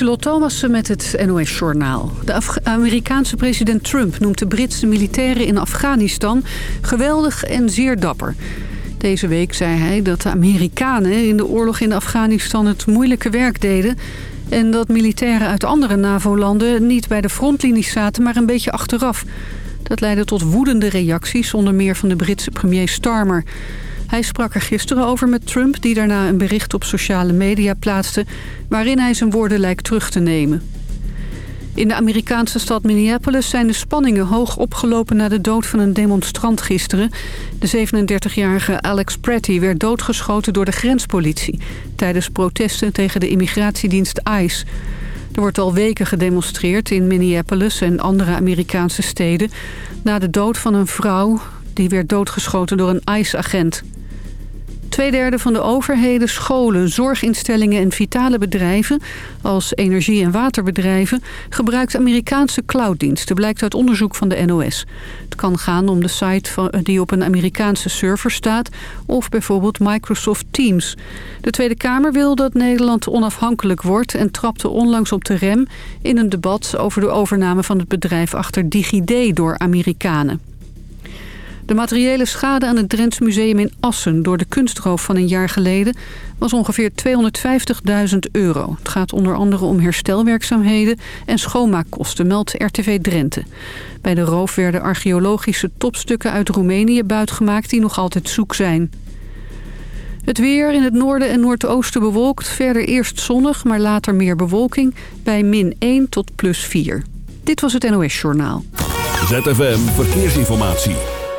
Charlotte Thomassen met het NOS-journaal. De Amerikaanse president Trump noemt de Britse militairen in Afghanistan geweldig en zeer dapper. Deze week zei hij dat de Amerikanen in de oorlog in Afghanistan het moeilijke werk deden... en dat militairen uit andere NAVO-landen niet bij de frontlinies zaten, maar een beetje achteraf. Dat leidde tot woedende reacties, onder meer van de Britse premier Starmer... Hij sprak er gisteren over met Trump, die daarna een bericht op sociale media plaatste... waarin hij zijn woorden lijkt terug te nemen. In de Amerikaanse stad Minneapolis zijn de spanningen hoog opgelopen... na de dood van een demonstrant gisteren. De 37-jarige Alex Pretty werd doodgeschoten door de grenspolitie... tijdens protesten tegen de immigratiedienst ICE. Er wordt al weken gedemonstreerd in Minneapolis en andere Amerikaanse steden... na de dood van een vrouw die werd doodgeschoten door een ICE-agent. Tweederde van de overheden, scholen, zorginstellingen en vitale bedrijven... als energie- en waterbedrijven... gebruikt Amerikaanse clouddiensten, blijkt uit onderzoek van de NOS. Het kan gaan om de site die op een Amerikaanse server staat... of bijvoorbeeld Microsoft Teams. De Tweede Kamer wil dat Nederland onafhankelijk wordt... en trapte onlangs op de rem in een debat over de overname van het bedrijf achter DigiD door Amerikanen. De materiële schade aan het Drents Museum in Assen... door de kunstroof van een jaar geleden was ongeveer 250.000 euro. Het gaat onder andere om herstelwerkzaamheden en schoonmaakkosten, meldt RTV Drenthe. Bij de roof werden archeologische topstukken uit Roemenië buitgemaakt... die nog altijd zoek zijn. Het weer in het noorden en noordoosten bewolkt. Verder eerst zonnig, maar later meer bewolking. Bij min 1 tot plus 4. Dit was het NOS Journaal. ZFM Verkeersinformatie.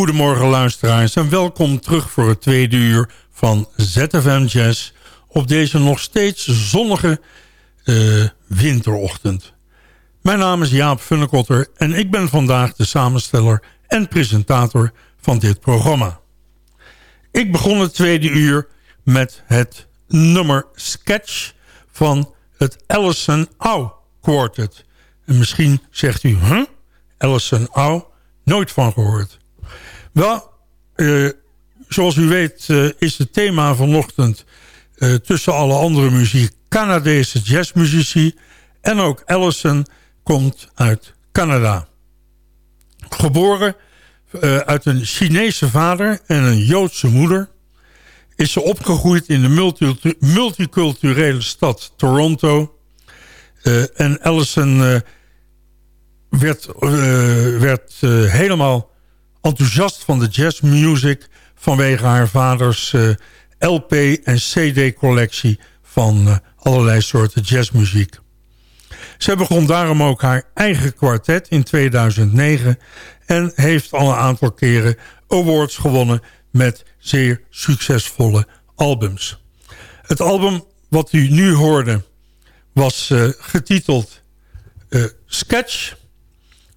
Goedemorgen luisteraars en welkom terug voor het tweede uur van ZFM Jazz op deze nog steeds zonnige uh, winterochtend. Mijn naam is Jaap Funnekotter en ik ben vandaag de samensteller en presentator van dit programma. Ik begon het tweede uur met het nummer Sketch van het Allison Au Quartet. En misschien zegt u, huh? Allison Au? Nooit van gehoord. Wel, uh, zoals u weet uh, is het thema vanochtend... Uh, tussen alle andere muziek Canadese jazzmuzici... en ook Allison komt uit Canada. Geboren uit een Chinese vader en een Joodse moeder... is ze opgegroeid in de multi multiculturele stad Toronto... en Allison werd, werd helemaal enthousiast van de jazzmuzic... vanwege haar vaders uh, LP- en CD-collectie van uh, allerlei soorten jazzmuziek. Ze begon daarom ook haar eigen kwartet in 2009... en heeft al een aantal keren awards gewonnen met zeer succesvolle albums. Het album wat u nu hoorde was uh, getiteld Sketch...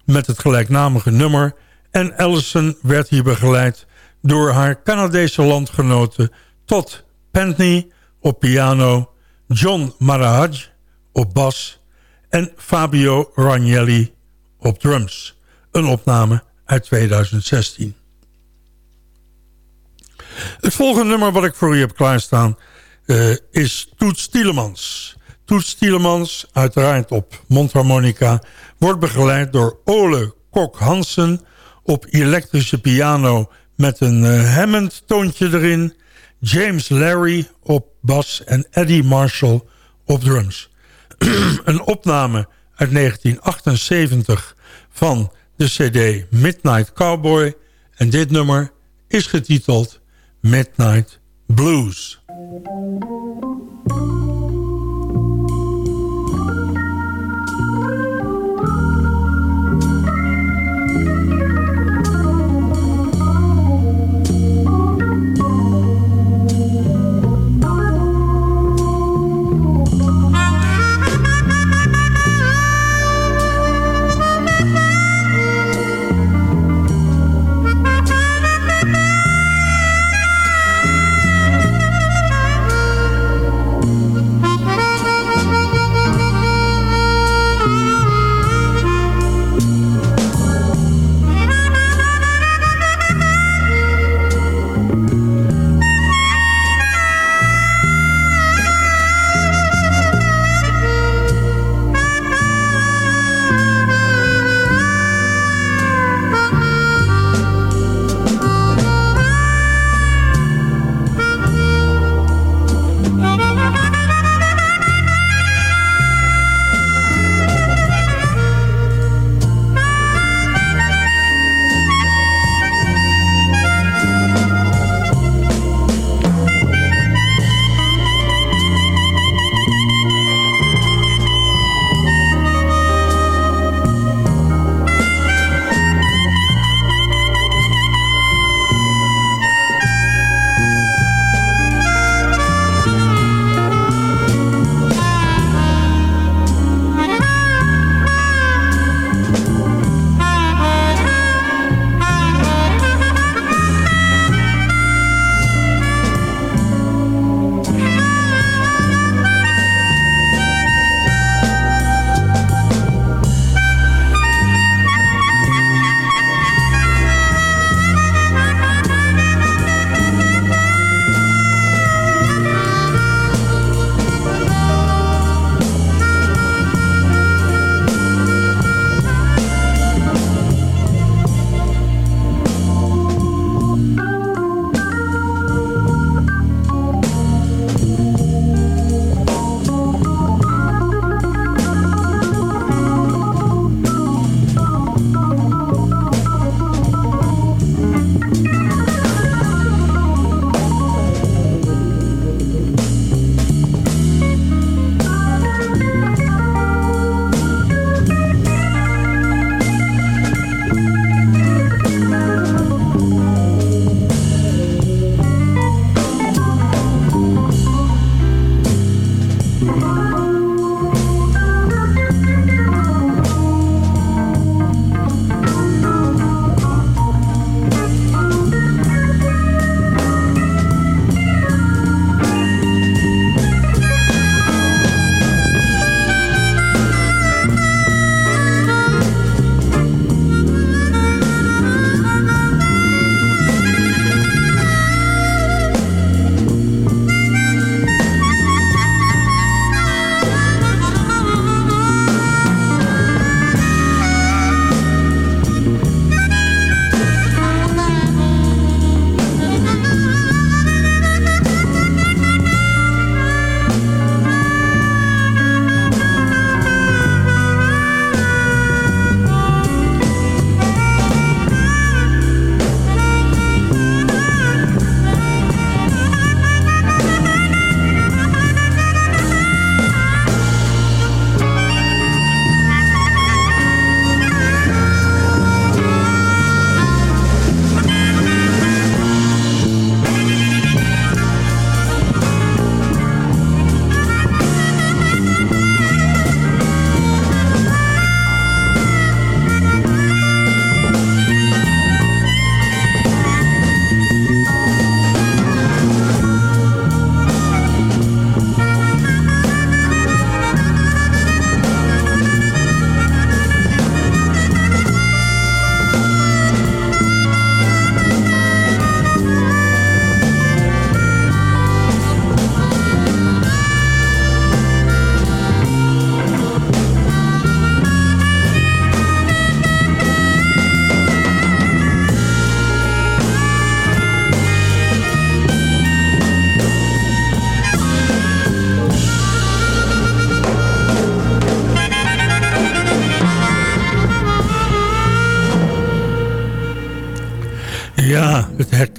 met het gelijknamige nummer... En Allison werd hier begeleid door haar Canadese landgenoten Todd Pentney op piano, John Marahaj op bas en Fabio Ragnelli op drums. Een opname uit 2016. Het volgende nummer wat ik voor u heb klaarstaan uh, is Toets Tielemans. Toets Tielemans, uiteraard op mondharmonica, wordt begeleid door Ole Kok Hansen op elektrische piano met een uh, Hammond toontje erin. James Larry op bas en Eddie Marshall op drums. een opname uit 1978 van de cd Midnight Cowboy. En dit nummer is getiteld Midnight Blues.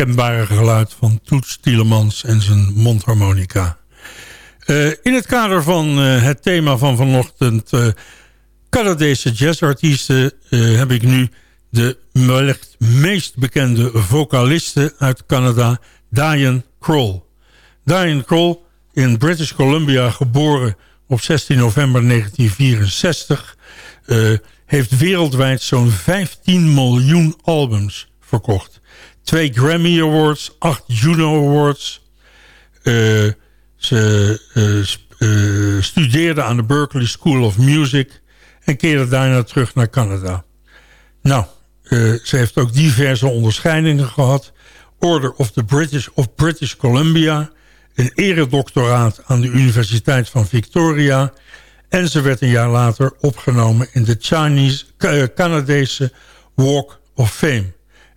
Herkenbare geluid van Toets Tielemans en zijn mondharmonica. Uh, in het kader van uh, het thema van vanochtend... Uh, Canadese jazzartiesten... heb ik nu de wellicht meest bekende vocaliste uit Canada... Diane Kroll. Diane Kroll, in British Columbia geboren op 16 november 1964... heeft wereldwijd zo'n 15 miljoen albums verkocht. Twee Grammy Awards, acht Juno Awards. Uh, ze uh, studeerde aan de Berklee School of Music en keerde daarna terug naar Canada. Nou, ze heeft ook diverse onderscheidingen gehad. Order of the British of British Columbia, een eredoctoraat aan de Universiteit van Victoria en ze werd een jaar later opgenomen in de Chinese, Canadese Walk of Fame.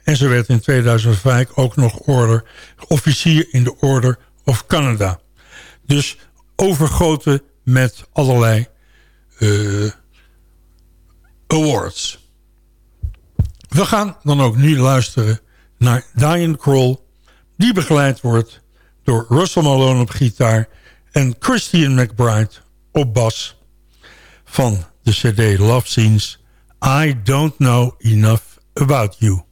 En ze werd in 2005 ook nog order, officier in de Order of Canada. Dus overgoten met allerlei uh, awards. We gaan dan ook nu luisteren naar Diane Kroll... die begeleid wordt door Russell Malone op gitaar... en Christian McBride op bas van de cd Love Scenes... I Don't Know Enough About You.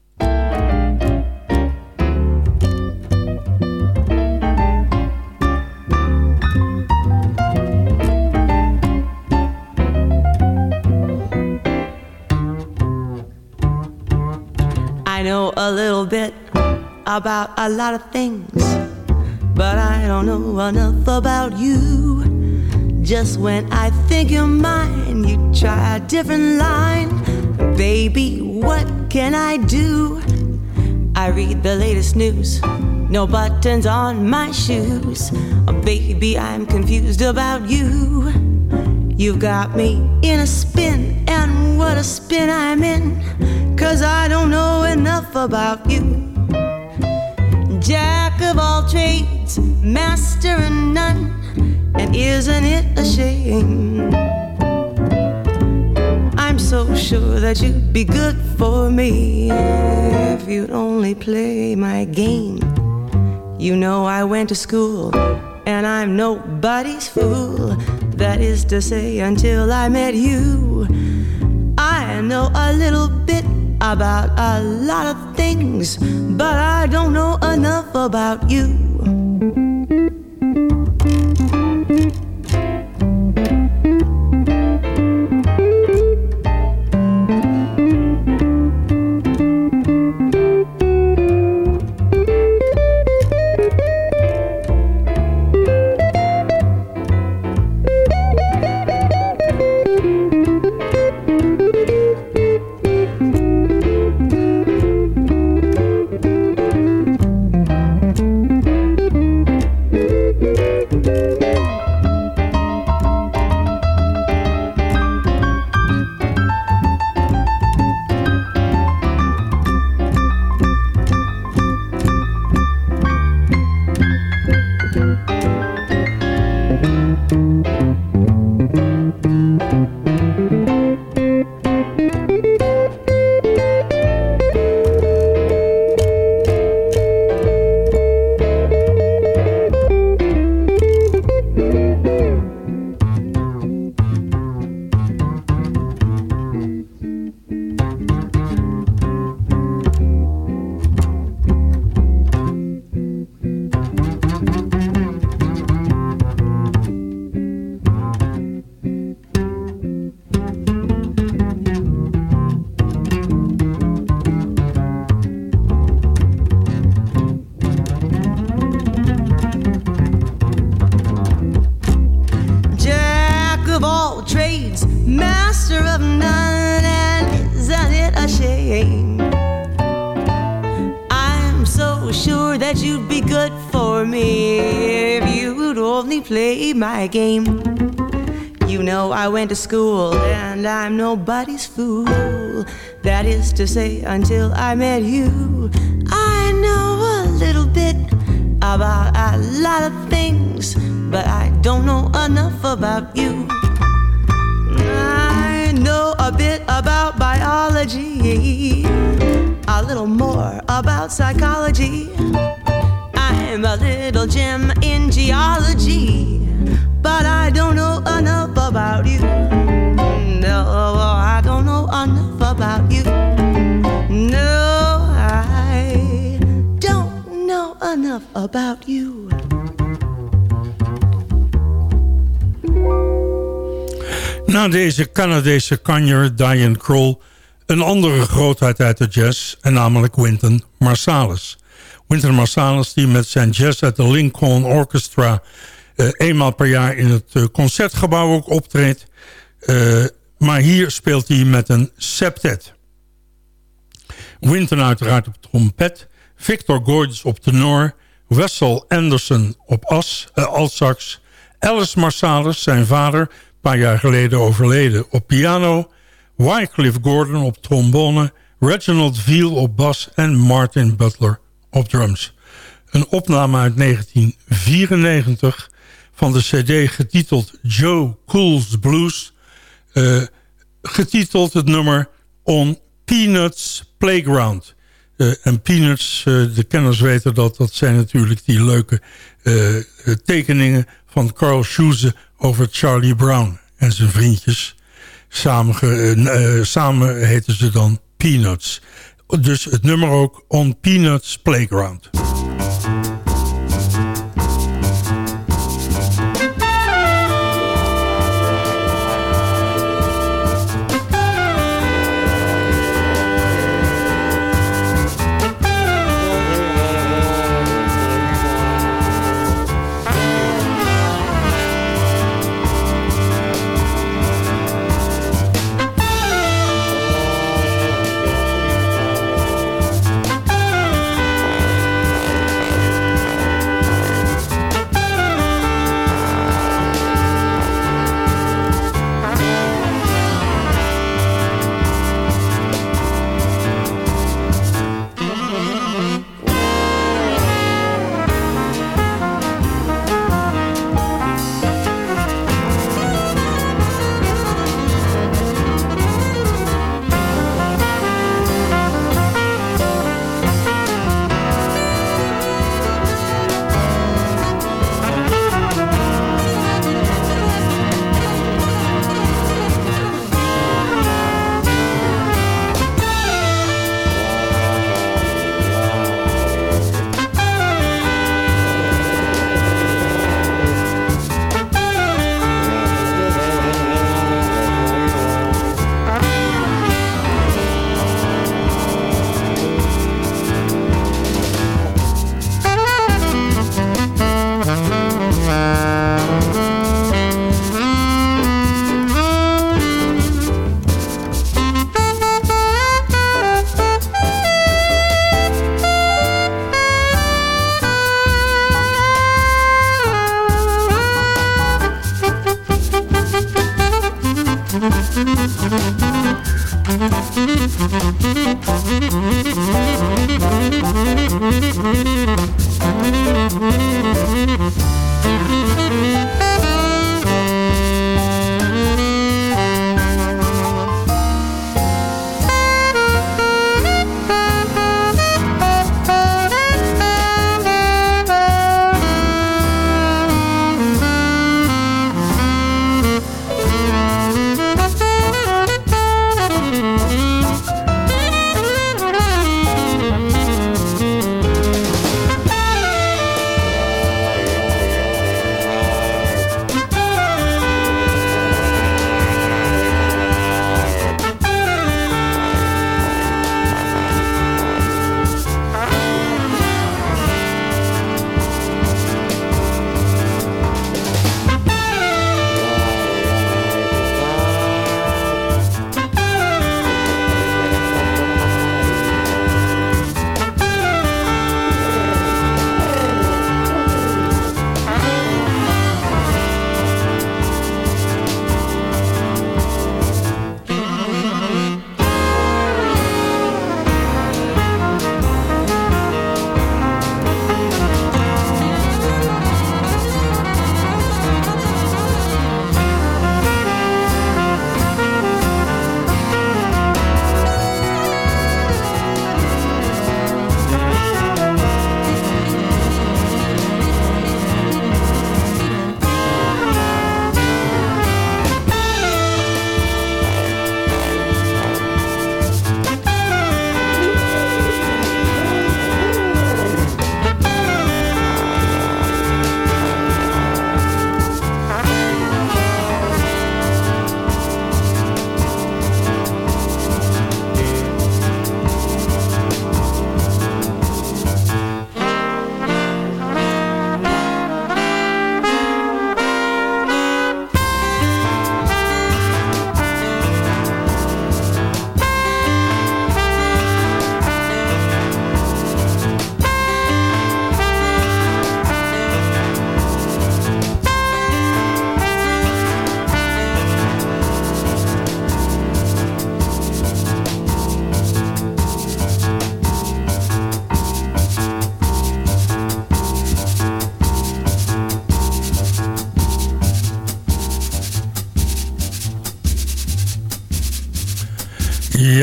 Know a little bit about a lot of things, but I don't know enough about you. Just when I think you're mine, you try a different line. Baby, what can I do? I read the latest news, no buttons on my shoes. Oh, baby, I'm confused about you. You've got me in a spin, what a spin I'm in. Cause I don't know enough about you. Jack of all trades, master of none, and isn't it a shame? I'm so sure that you'd be good for me if you'd only play my game. You know I went to school and I'm nobody's fool. That is to say, until I met you, I know a little bit about a lot of things, but I don't know enough about you. Went to school and I'm nobody's fool. That is to say, until I met you, I know a little bit about a lot of things, but I don't know enough about you. I know a bit about biology little more about psychology. I'm a little gem in geology, but I don't know enough about you. No, I don't know enough about you. No, I don't know enough about you. Na deze Canadese kanjer Diane Kroll een andere grootheid uit de jazz... en namelijk Wynton Marsalis. Wynton Marsalis die met zijn Jazz at the Lincoln Orchestra... Uh, eenmaal per jaar in het uh, concertgebouw ook optreedt. Uh, maar hier speelt hij met een septet. Wynton uiteraard op trompet... Victor Goyds op tenor... Wessel Anderson op as, altsax... Alice Marsalis, zijn vader, een paar jaar geleden overleden, op piano... Wycliffe Gordon op trombone, Reginald Veal op bas en Martin Butler op drums. Een opname uit 1994 van de cd getiteld Joe Cool's Blues. Uh, getiteld het nummer On Peanuts Playground. Uh, en Peanuts, uh, de kenners weten dat, dat zijn natuurlijk die leuke tekeningen van Carl Schuse over Charlie Brown en zijn vriendjes. Samen, uh, samen heten ze dan Peanuts. Dus het nummer ook On Peanuts Playground.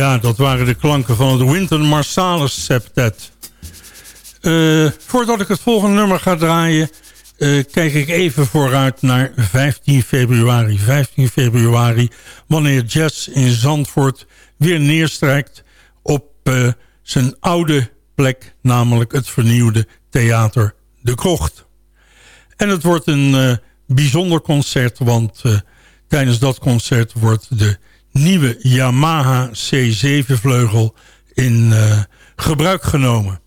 Ja, dat waren de klanken van het Winton Marsalis Septet. Uh, voordat ik het volgende nummer ga draaien... Uh, kijk ik even vooruit naar 15 februari. 15 februari, wanneer Jazz in Zandvoort weer neerstrijkt... op uh, zijn oude plek, namelijk het vernieuwde Theater De Krocht. En het wordt een bijzonder concert, want tijdens dat concert wordt de nieuwe Yamaha C7-vleugel in uh, gebruik genomen.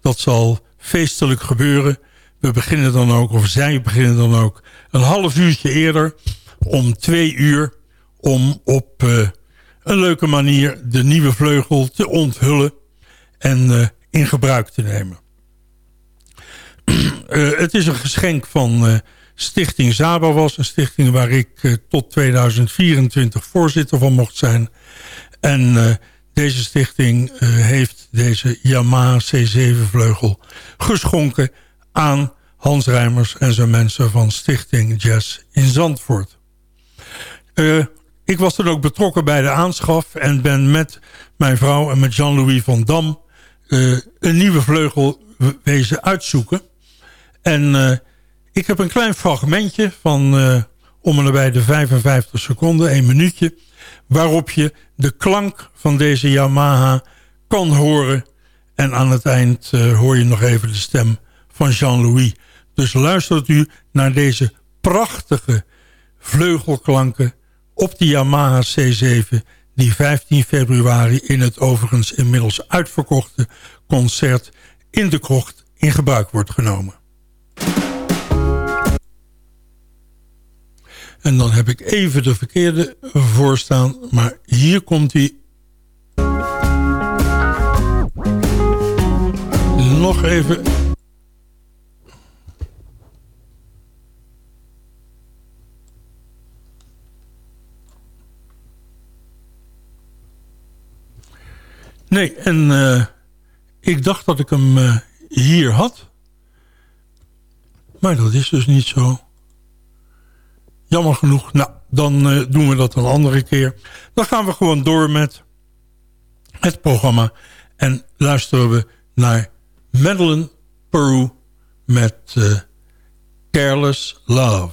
Dat zal feestelijk gebeuren. We beginnen dan ook, of zij beginnen dan ook, een half uurtje eerder om twee uur om op uh, een leuke manier de nieuwe vleugel te onthullen en uh, in gebruik te nemen. het is een geschenk van Stichting Zaba was. Een stichting waar ik uh, tot 2024 voorzitter van mocht zijn. En uh, deze stichting uh, heeft deze Yamaha C7 vleugel geschonken aan Hans Rijmers en zijn mensen van Stichting Jazz in Zandvoort. ik was dan ook betrokken bij de aanschaf en ben met mijn vrouw en met Jean-Louis van Dam een nieuwe vleugel wezen uitzoeken. En ik heb een klein fragmentje van uh, om en nabij de 55 seconden, een minuutje... waarop je de klank van deze Yamaha kan horen. En aan het eind uh, hoor je nog even de stem van Jean-Louis. Dus luistert u naar deze prachtige vleugelklanken op de Yamaha C7... die 15 februari in het overigens inmiddels uitverkochte concert in de krocht in gebruik wordt genomen. En dan heb ik even de verkeerde voorstaan. Maar hier komt hij. Nog even... Nee, en uh, ik dacht dat ik hem uh, hier had. Maar dat is dus niet zo. Jammer genoeg. Nou, dan uh, doen we dat een andere keer. Dan gaan we gewoon door met het programma. En luisteren we naar Madeline Peru met uh, Careless Love.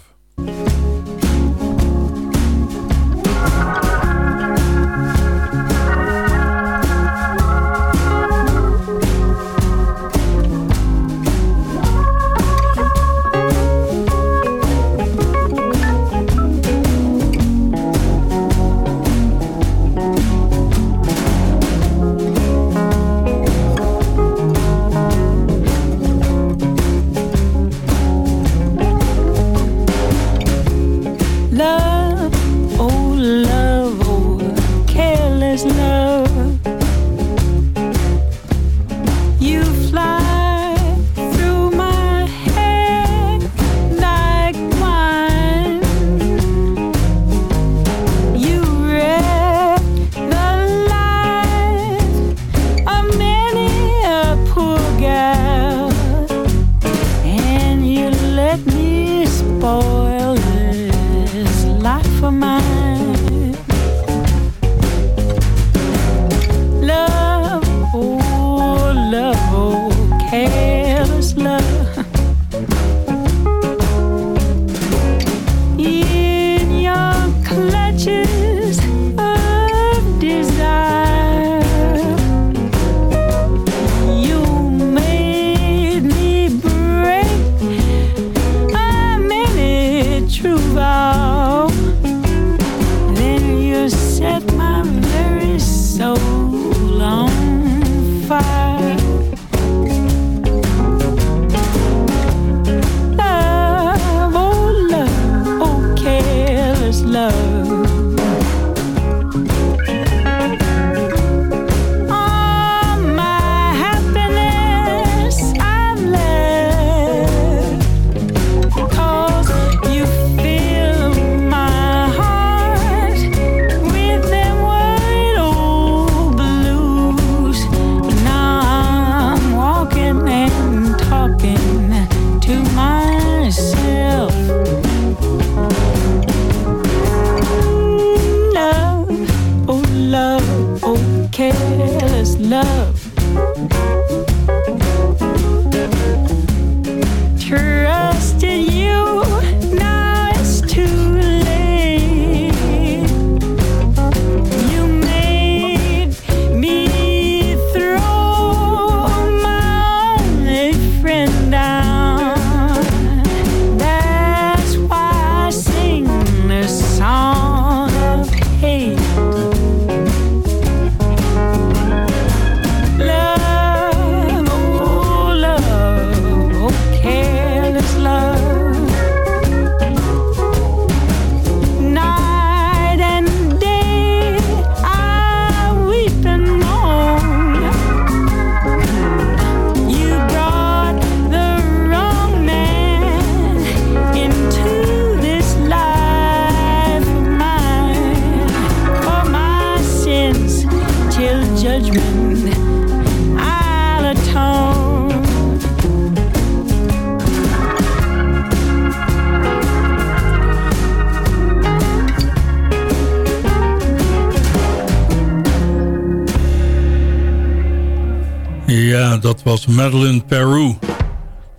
Madeline Peru.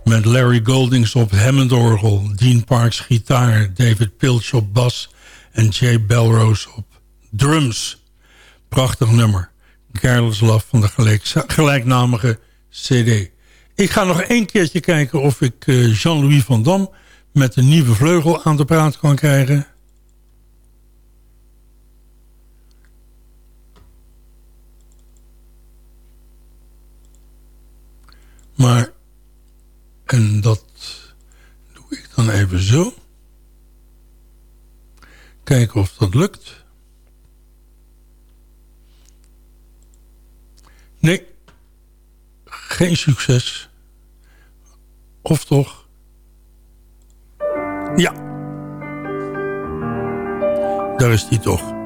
Met Larry Goldings op Hammondorgel, Dean Parks gitaar... David Pilch op bas en Jay Belrose op drums. Prachtig nummer. Careless Love van de gelijknamige cd. Ik ga nog één keertje kijken of ik eh, Jean-Louis van Dam... met een nieuwe vleugel aan de praat kan krijgen... Maar, en dat doe ik dan even zo. Kijken of dat lukt. Nee, geen succes. Of toch? Ja. Daar is die toch.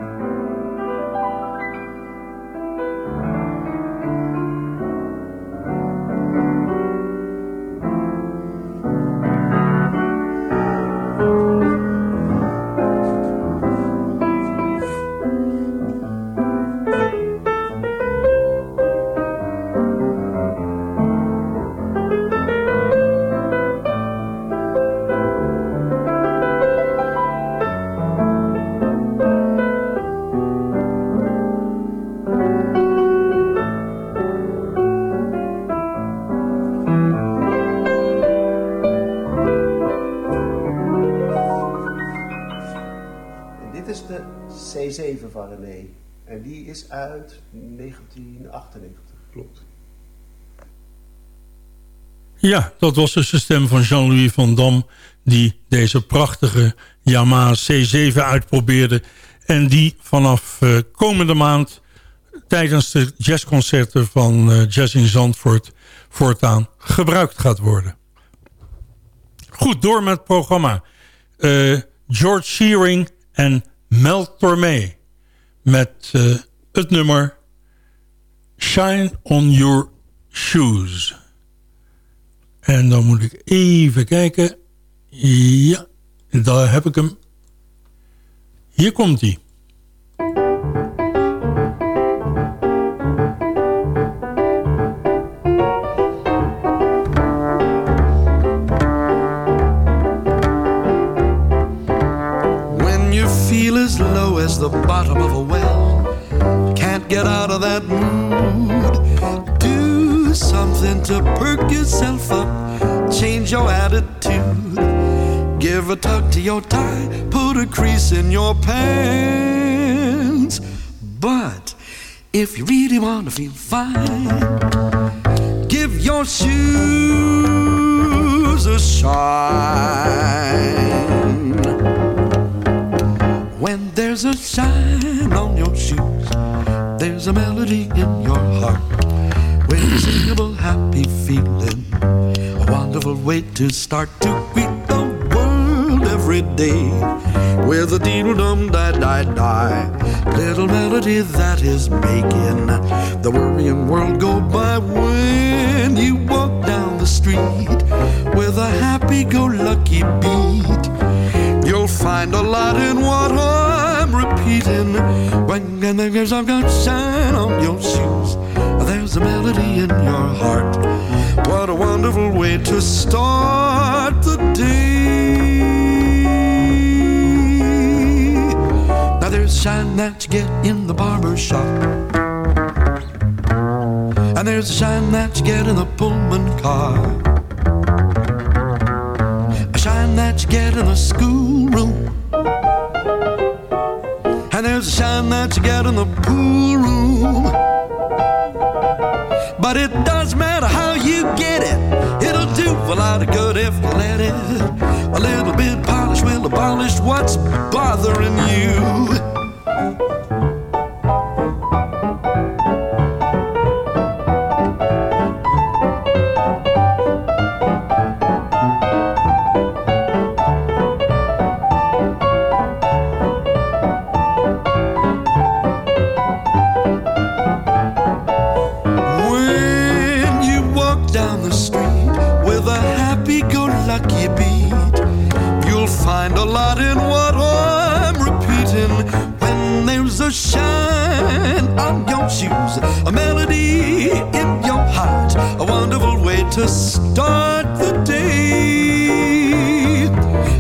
Ja, dat was dus de stem van Jean-Louis van Dam... die deze prachtige Yamaha C7 uitprobeerde... en die vanaf uh, komende maand tijdens de jazzconcerten van uh, Jazz in Zandvoort... voortaan gebruikt gaat worden. Goed, door met het programma. Uh, George Shearing en Mel Tormé met het nummer Shine on Your Shoes. En dan moet ik even kijken. Ja, daar heb ik hem. Hier komt hij. When you feel as low as the bottom of a well get out of that mood. Something to perk yourself up, change your attitude. Give a tug to your tie, put a crease in your pants. But if you really want to feel fine, give your shoes a shine. When there's a shine on your shoes there's a melody in your heart with a singable, happy feeling. A wonderful way to start to greet the world every day with a dee dum die die die. Little melody that is making the worrying world go by when you walk down the street with a happy go lucky beat. You'll find a lot in what I'm repeating. When there's I've got shine on your shoes, there's a melody in your heart. What a wonderful way to start the day. Now there's a shine that you get in the barber shop. And there's a shine that you get in the Pullman car. A shine that you get in the schoolroom and there's a shine that you get in the pool room. But it doesn't matter how you get it, it'll do a lot of good if you let it. A little bit polish will abolish what's bothering you. To start the day.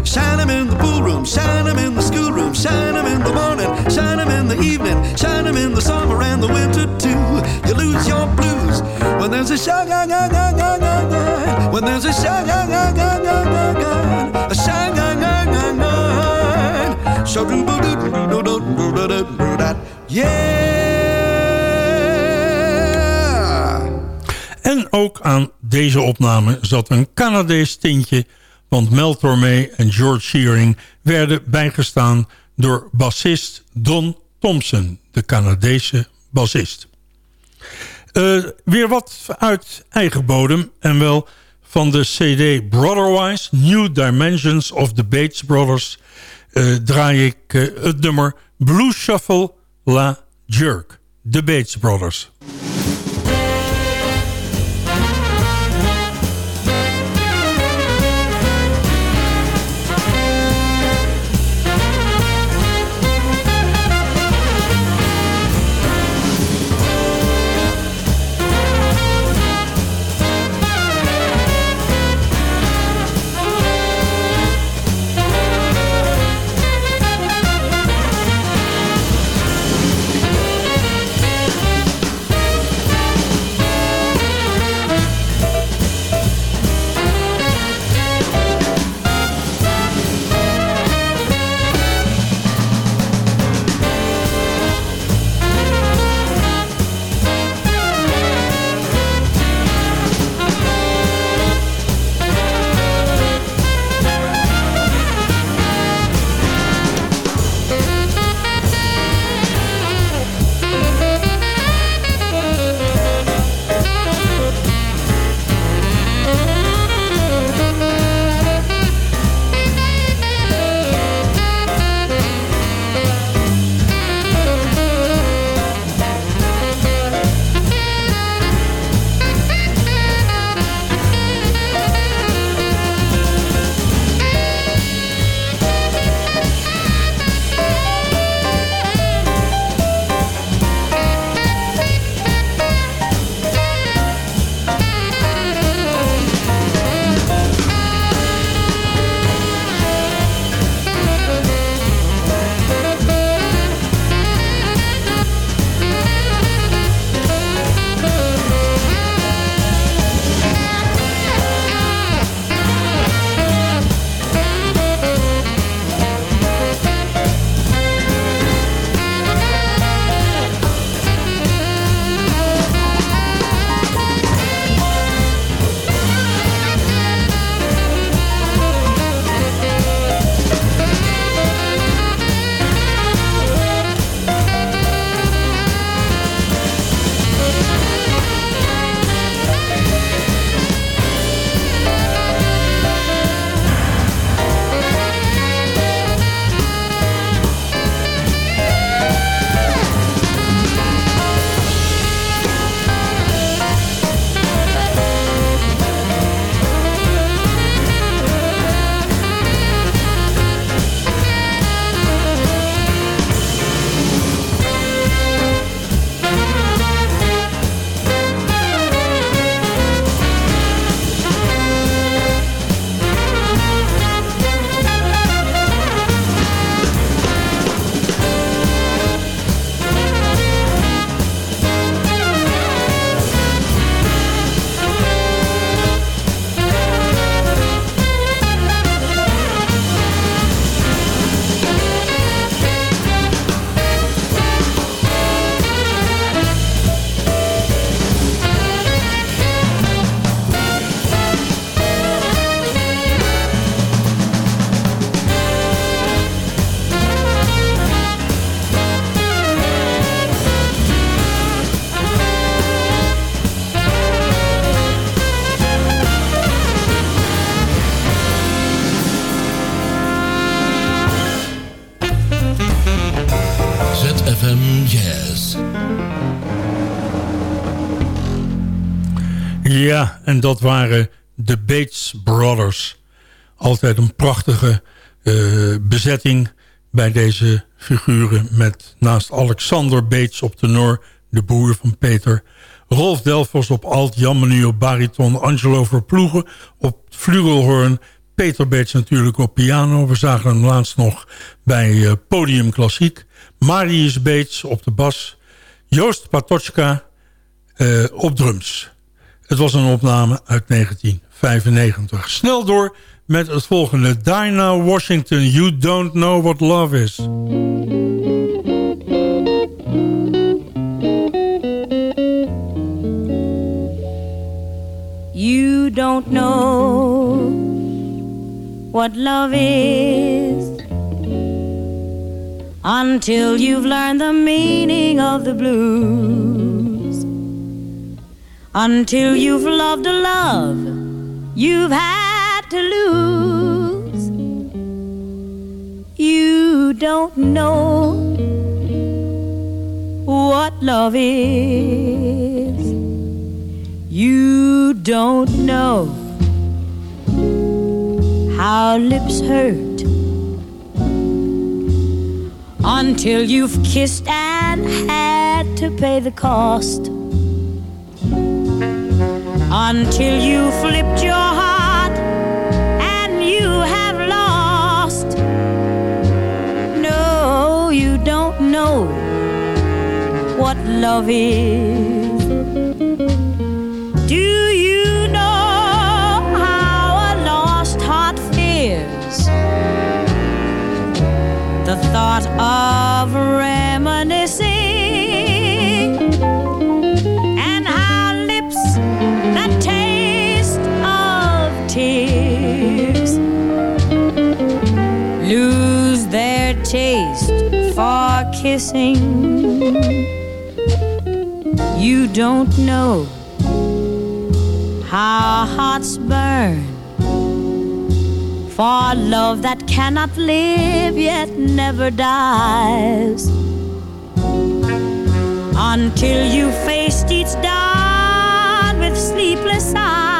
Shine 'em in the pool room, shine 'em in the schoolroom, shine 'em in the morning, shine 'em in the evening, shine 'em in the summer and the winter too. You lose your blues when there's a shine, when there's a shine, a shine, yeah. En ook aan deze opname zat een Canadees tintje... want Mel Tormé en George Shearing werden bijgestaan... door bassist Don Thompson, de Canadese bassist. Uh, weer wat uit eigen bodem en wel van de CD Brotherwise... New Dimensions of the Bates Brothers... Uh, draai ik uh, het nummer Blue Shuffle La Jerk. De Bates Brothers. Ja, en dat waren de Bates Brothers. Altijd een prachtige uh, bezetting bij deze figuren... met naast Alexander Beets op tenor, de broer van Peter... Rolf Delfos op alt, Jan Menu op bariton... Angelo Verploegen op flugelhorn... Peter Beets natuurlijk op piano. We zagen hem laatst nog bij eh, Podium Klassiek. Marius Beets op de bas. Joost Patochka uh, op drums. Het was een opname uit 1995. Snel door met het volgende. Dinah Washington, You Don't Know What Love Is. You don't know what love is until you've learned the meaning of the blues. Until you've loved a love you've had to lose. You don't know what love is. You don't know how lips hurt until you've kissed and had to pay the cost. Until you flipped your heart and you have lost. No, you don't know what love is. Do you know how a lost heart fears? The thought of reminiscing lose their taste for kissing. You don't know how hearts burn for love that cannot live yet never dies until you faced each dawn with sleepless eyes.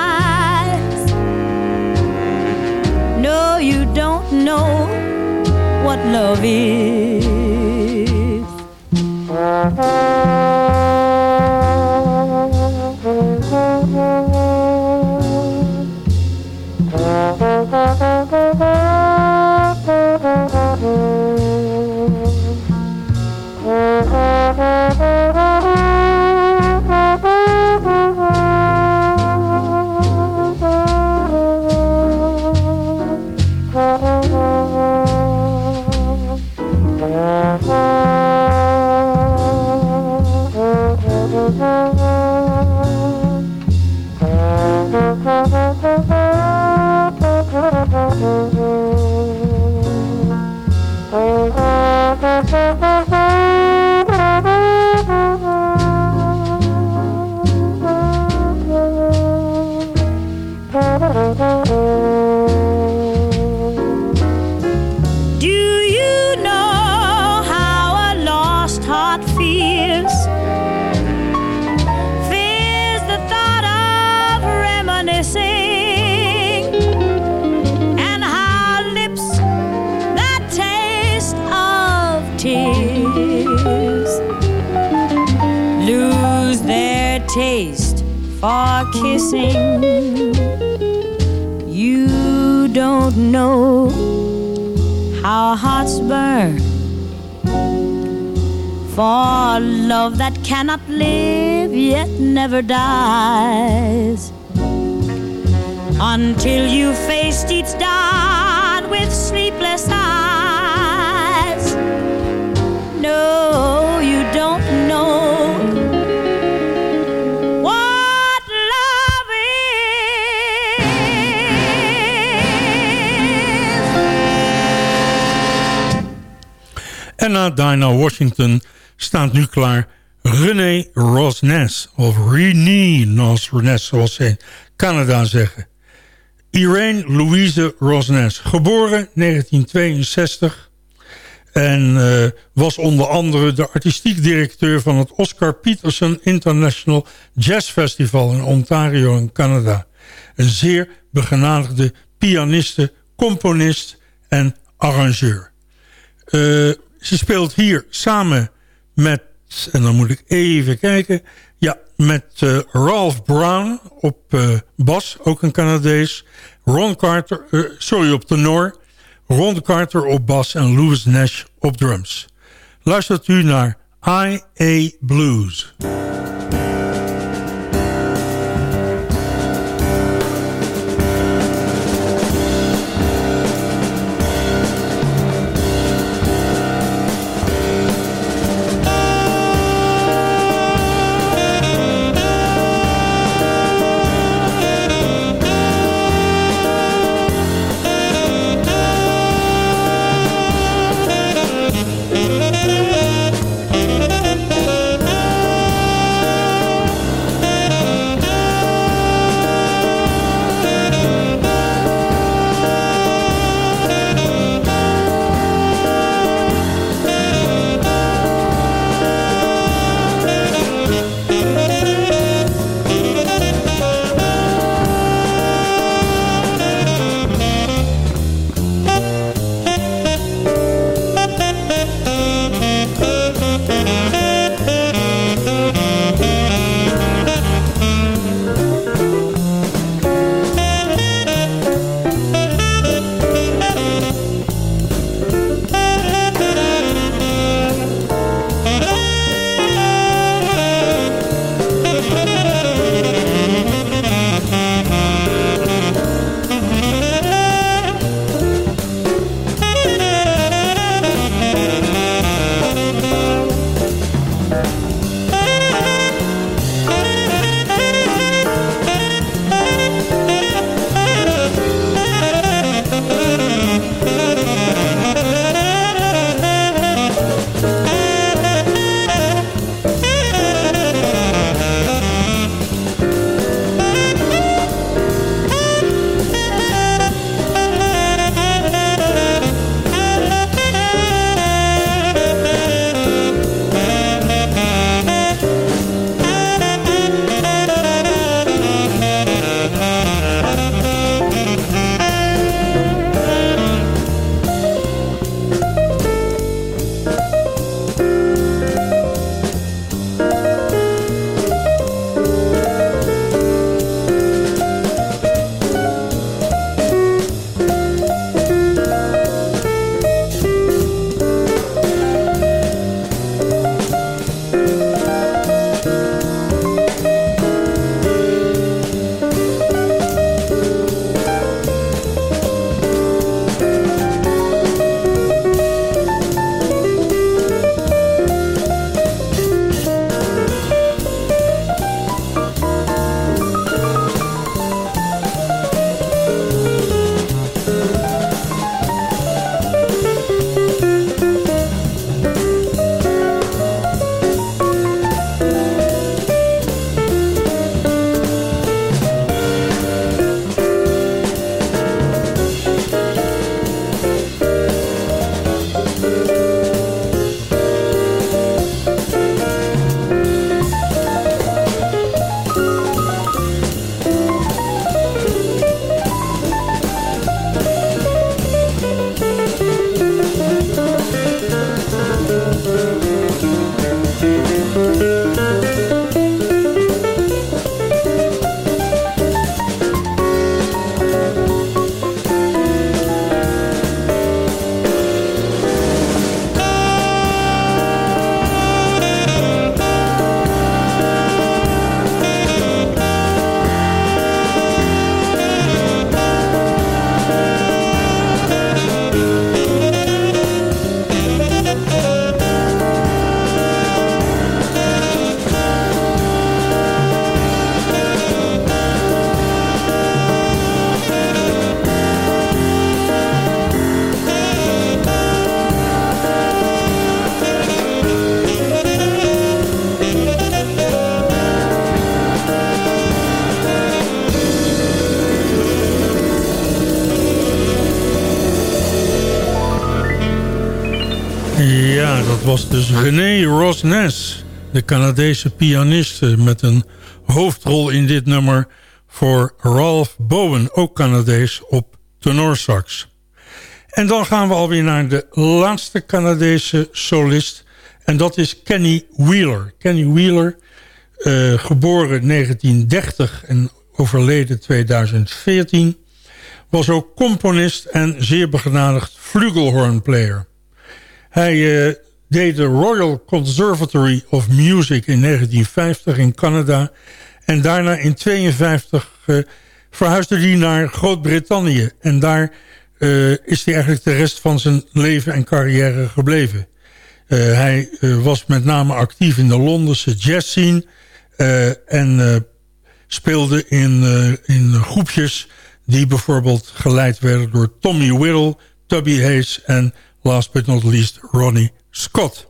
No, you don't know what love is. For kissing. You don't know how hearts burn for love that cannot live yet never dies until you faced each dawn with sleepless eyes. No, you don't know Na Dinah Washington staat nu klaar René Rosnes. Of René Rosnes, zoals ze in Canada zeggen. Irene Louise Rosnes, geboren 1962... En uh, was onder andere de artistiek directeur van het Oscar Peterson International Jazz Festival in Ontario in Canada. Een zeer begenadigde pianiste, componist en arrangeur. Ze speelt hier samen met, en dan moet ik even kijken... Ja, met uh, Ralph Brown op uh, bas, ook een Canadees. Ron Carter, uh, sorry, op tenor. Ron Carter op bas en Louis Nash op drums. Luistert u naar I.A. Blues. Was dus René Rosnes, de Canadese pianiste... met een hoofdrol in dit nummer voor Ralph Bowen, ook Canadees, op tenorsax. En dan gaan we alweer naar de laatste Canadese solist. En dat is Kenny Wheeler. Kenny Wheeler, uh, geboren 1930 en overleden 2014... was ook componist en zeer begenadigd flugelhornplayer. Hij uh, deed de Royal Conservatory of Music in 1950 in Canada... en daarna in 1952 uh, verhuisde hij naar Groot-Brittannië... en daar uh, is hij eigenlijk de rest van zijn leven en carrière gebleven. Uh, hij was met name actief in de Londense jazz scene en speelde in, in groepjes die bijvoorbeeld geleid werden door Tommy Whittle, Tubby Hayes en last but not least Ronnie Scott.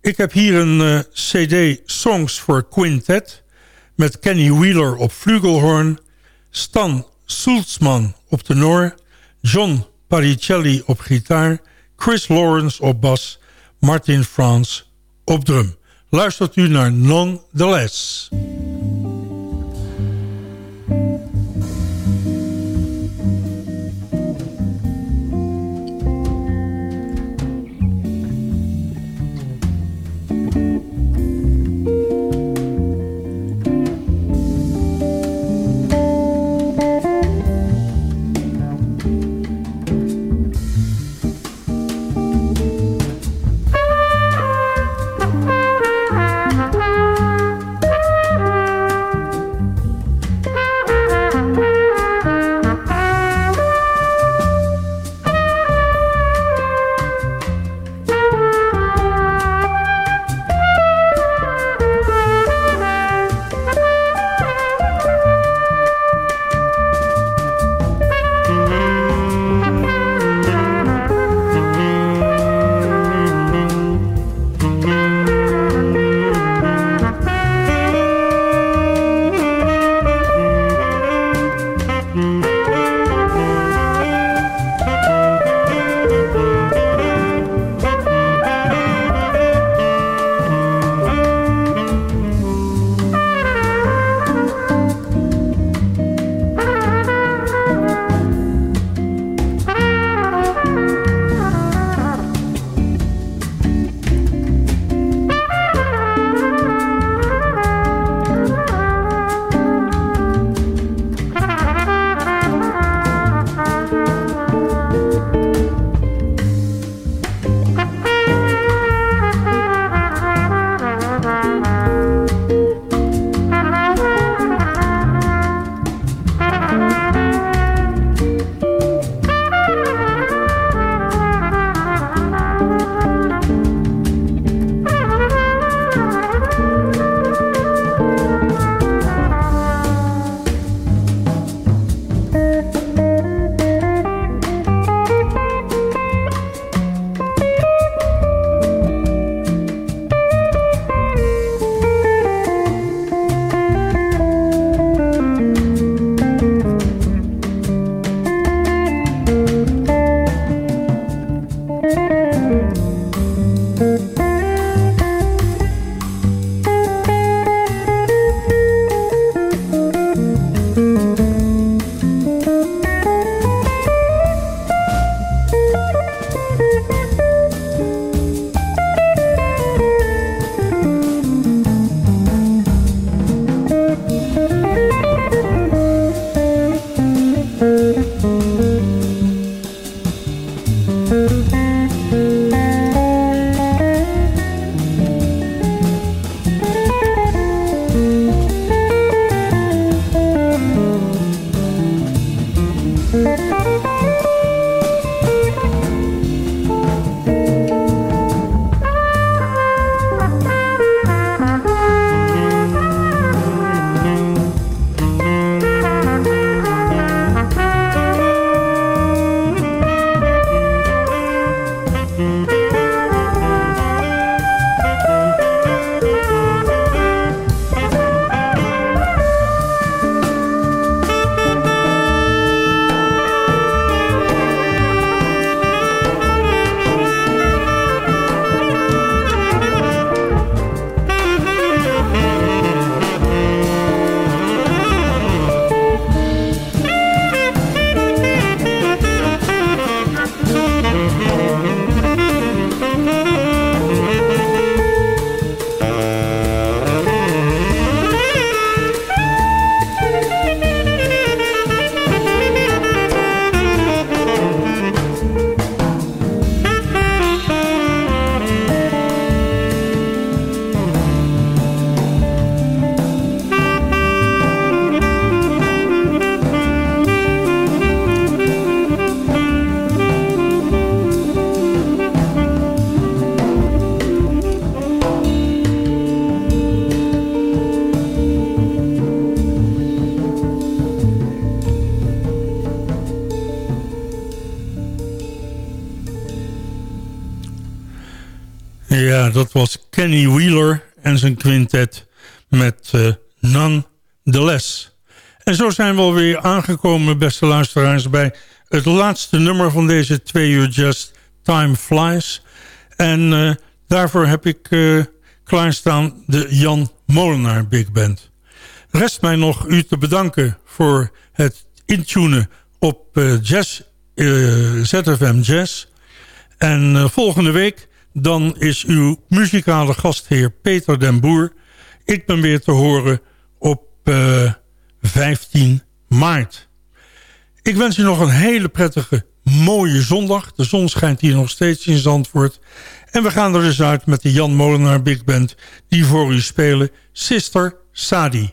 ik heb hier een cd Songs for Quintet met Kenny Wheeler op flugelhorn, Stan Sultzman op tenor, John Paricelli op gitaar, Chris Lawrence op bas, Martin Frans op drum. Luistert u naar Nonetheless. Ja, met uh, None the Less. En zo zijn we alweer aangekomen, beste luisteraars... bij het laatste nummer van deze twee uur Just Time Flies. En uh, daarvoor heb ik uh, klaarstaan de Jan Molenaar Big Band. Rest mij nog u te bedanken voor het intunen op jazz, ZFM Jazz. En volgende week dan is uw muzikale gastheer Peter den Boer. Ik ben weer te horen op 15 maart. Ik wens u nog een hele prettige, mooie zondag. De zon schijnt hier nog steeds in Zandvoort. En we gaan er dus uit met de Jan Molenaar Big Band... die voor u spelen Sister Sadi.